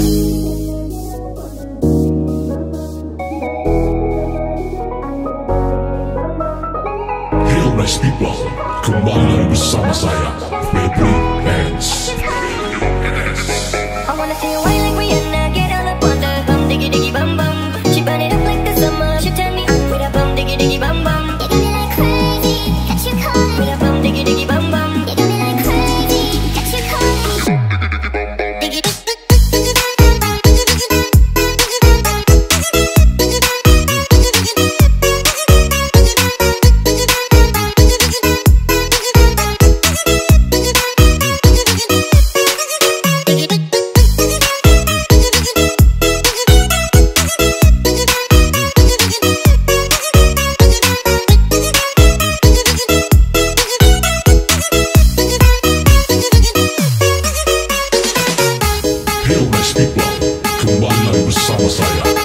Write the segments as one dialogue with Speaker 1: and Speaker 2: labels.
Speaker 1: Hail nice people, kembali lagi bersama saya, Febri Hands.
Speaker 2: I wanna see you whine like Rihanna, get all up on the bum, diggy diggy bum bum. She burn it up like the summer. She turn me on with a bum, diggy diggy bum bum. You got me like crazy, got you caught with a bum, diggy diggy bum
Speaker 1: Hail nice people, kembali lagi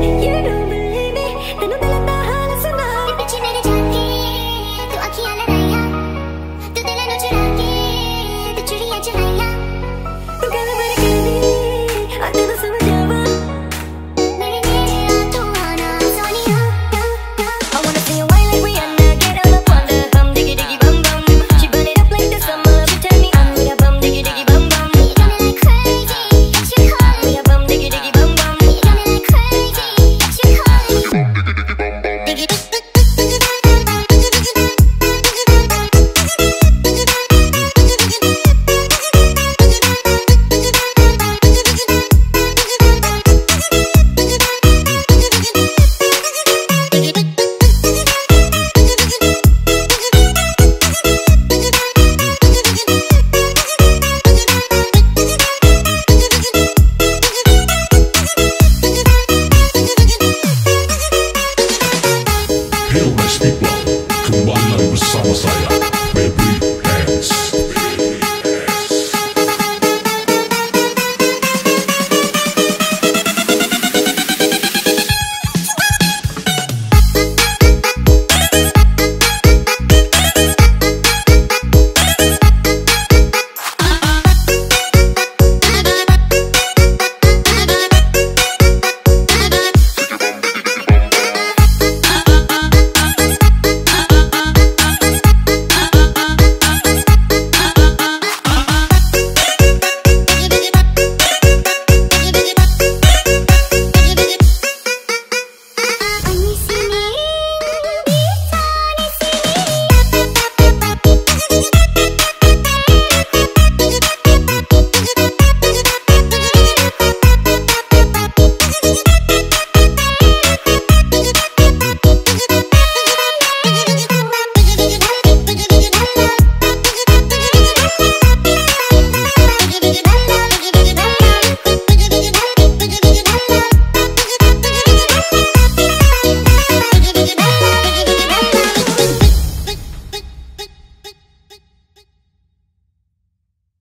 Speaker 2: You
Speaker 1: Hei nice people, kembali bersama saya Febri Hands.